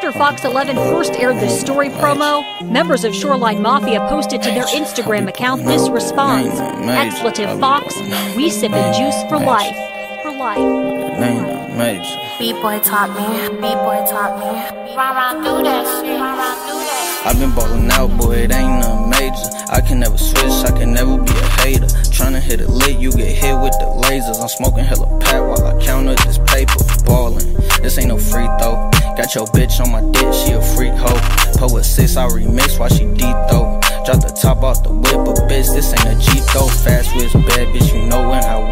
After Fox 11 first aired the story promo, members of Shoreline Mafia posted to their Instagram account this response Expletive Fox, we sippin' juice for life. For life. B-boy taught me, B-boy taught me. Rah rah do that shit, rah rah do that I've been ballin' out, boy, it ain't nothing major. I can never switch, I can never be a hater. Tryna hit it lit, you get hit with the lasers. I'm smoking hella pack while I count Got your bitch on my dick, she a freak hoe. With six, I remix while she deep though. Drop the top off the whip, but bitch, this ain't a Jeep though. Fast whiz, bad bitch, you know when how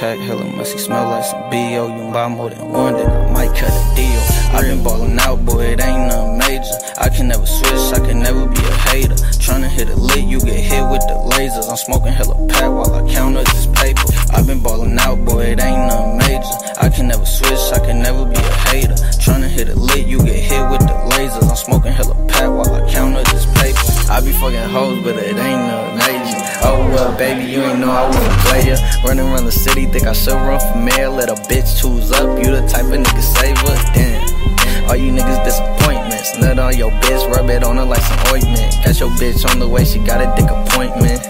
pack, hella musty, smell like some BO. You buy more than one, then I might cut a deal. i been ballin' out, boy, it ain't nothing major. I can never switch, I can never be a hater. Tryna hit a lit, you get hit with the lasers. I'm smoking hella pack while I count up this paper. i been ballin' out, boy, it ain't nothing major. I can never switch, I can never be a hater. Tryna hit a lit, you get hit with the lasers. I'm smoking hella pack while I count up this paper. I be fucking hoes, but it ain't nothing major. Oh well, baby, you ain't know I was a player. Running around the city, think I should run for mayor. Let a bitch choose up, you the type of nigga save her. Damn. All you niggas disappointments. Nut on your bitch, rub it on her like some ointment. Got your bitch on the way, she got a dick appointment.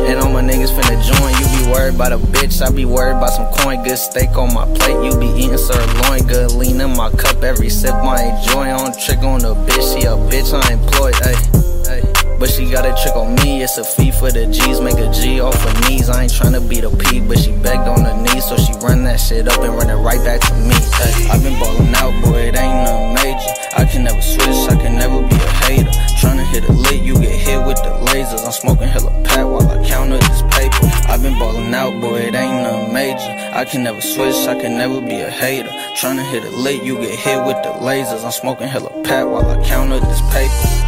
And all my niggas finna join. You be worried about a bitch, I be worried about some coin. Good steak on my plate, you be eating sirloin. Good lean in my cup, every sip I enjoy. On trick on the bitch, she a bitch I employed. Ayy, ayy. But she got a trick on me, it's a fee for the G's. Make a G off her knees. I ain't tryna be the P, but she begged on her knees. So she run that shit up and run it right back to me. Ay, i been ballin' out, boy, it ain't nothing major. I can never switch, I can never be a hater. Tryna hit a lit, you get hit with the lasers. I'm smoking hella pack while I count up this paper. i been ballin' out, boy, it ain't nothing major. I can never switch, I can never be a hater. Tryna hit a lit, you get hit with the lasers. I'm smoking hella pack while I count up this paper.